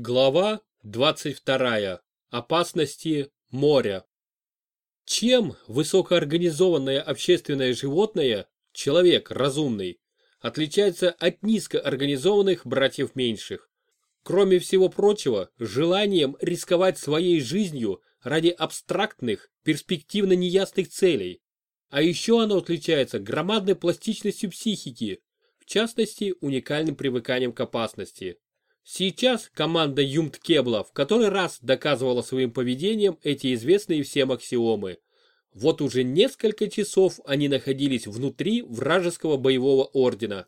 Глава 22. Опасности моря. Чем высокоорганизованное общественное животное, человек разумный, отличается от низкоорганизованных братьев меньших? Кроме всего прочего, желанием рисковать своей жизнью ради абстрактных, перспективно неясных целей. А еще оно отличается громадной пластичностью психики, в частности уникальным привыканием к опасности. Сейчас команда Юмт Кебла в который раз доказывала своим поведением эти известные всем аксиомы. Вот уже несколько часов они находились внутри вражеского боевого ордена.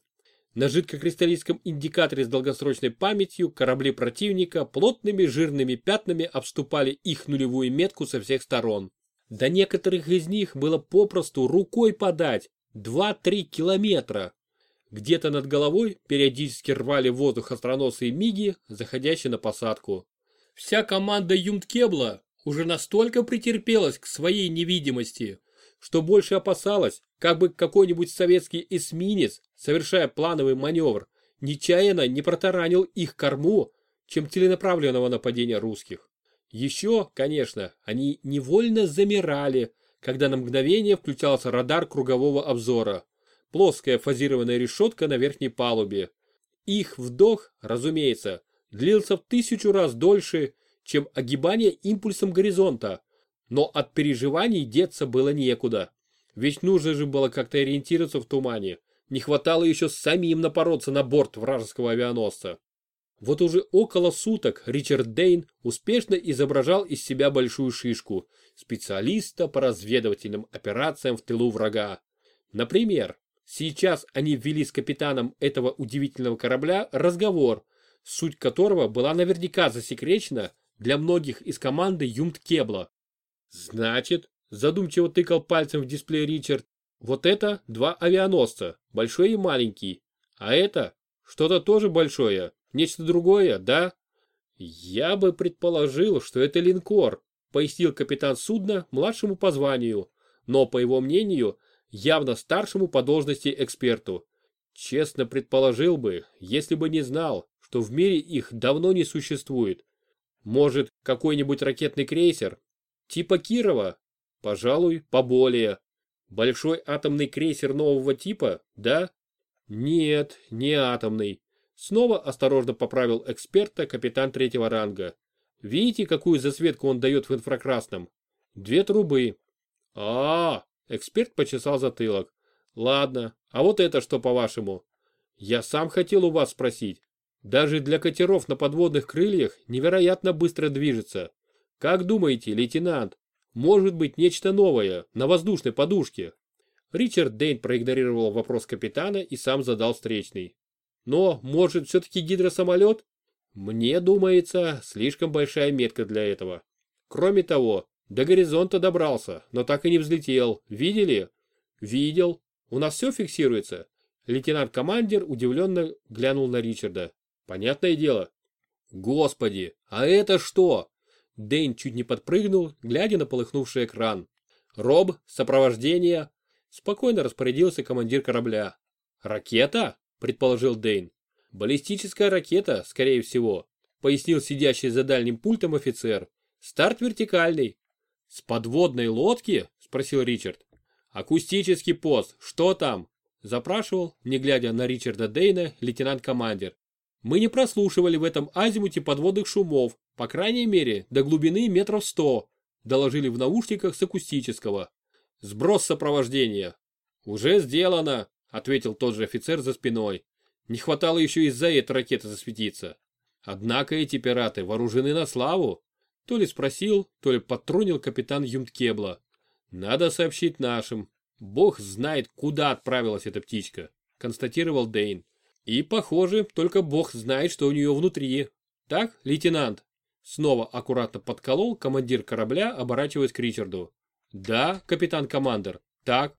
На жидкокристаллическом индикаторе с долгосрочной памятью корабли противника плотными жирными пятнами обступали их нулевую метку со всех сторон. До некоторых из них было попросту рукой подать 2-3 километра. Где-то над головой периодически рвали воздух остроносые миги, заходящие на посадку. Вся команда Юмткебла уже настолько претерпелась к своей невидимости, что больше опасалась, как бы какой-нибудь советский эсминец, совершая плановый маневр, нечаянно не протаранил их корму, чем целенаправленного нападения русских. Еще, конечно, они невольно замирали, когда на мгновение включался радар кругового обзора плоская фазированная решетка на верхней палубе. Их вдох, разумеется, длился в тысячу раз дольше, чем огибание импульсом горизонта, но от переживаний деться было некуда. Ведь нужно же было как-то ориентироваться в тумане. Не хватало еще самим напороться на борт вражеского авианосца. Вот уже около суток Ричард Дейн успешно изображал из себя большую шишку, специалиста по разведывательным операциям в тылу врага. Например, Сейчас они ввели с капитаном этого удивительного корабля разговор, суть которого была наверняка засекречена для многих из команды Юмт Кебла. Значит, задумчиво тыкал пальцем в дисплей Ричард, вот это два авианосца, большой и маленький. А это что-то тоже большое, нечто другое, да? Я бы предположил, что это линкор, пояснил капитан судна младшему по званию, но, по его мнению, явно старшему по должности эксперту. Честно предположил бы, если бы не знал, что в мире их давно не существует. Может, какой-нибудь ракетный крейсер? Типа Кирова? Пожалуй, поболее. Большой атомный крейсер нового типа, да? Нет, не атомный. Снова осторожно поправил эксперта капитан третьего ранга. Видите, какую засветку он дает в инфракрасном? Две трубы. А, -а, -а Эксперт почесал затылок. Ладно, а вот это что по-вашему? Я сам хотел у вас спросить. Даже для катеров на подводных крыльях невероятно быстро движется. Как думаете, лейтенант, может быть нечто новое на воздушной подушке? Ричард Дейн проигнорировал вопрос капитана и сам задал встречный. Но, может, все-таки гидросамолет? Мне думается, слишком большая метка для этого. Кроме того, до горизонта добрался, но так и не взлетел. Видели? Видел. У нас все фиксируется. Лейтенант-командир удивленно глянул на Ричарда. Понятное дело. Господи, а это что? Дэйн чуть не подпрыгнул, глядя на полыхнувший экран. Роб, сопровождение. Спокойно распорядился командир корабля. Ракета? Предположил Дэйн. Баллистическая ракета, скорее всего, пояснил сидящий за дальним пультом офицер. Старт вертикальный. «С подводной лодки?» – спросил Ричард. «Акустический пост, что там?» – запрашивал, не глядя на Ричарда Дейна, лейтенант-командир. «Мы не прослушивали в этом азимуте подводных шумов, по крайней мере, до глубины метров сто», – доложили в наушниках с акустического. «Сброс сопровождения». «Уже сделано», – ответил тот же офицер за спиной. «Не хватало еще из-за этой ракеты засветиться. Однако эти пираты вооружены на славу. То ли спросил, то ли подтрунил капитан Юмткебла. Надо сообщить нашим. Бог знает, куда отправилась эта птичка, констатировал Дейн. И, похоже, только Бог знает, что у нее внутри. Так, лейтенант? Снова аккуратно подколол командир корабля, оборачиваясь к Ричарду. Да, капитан-командер, так.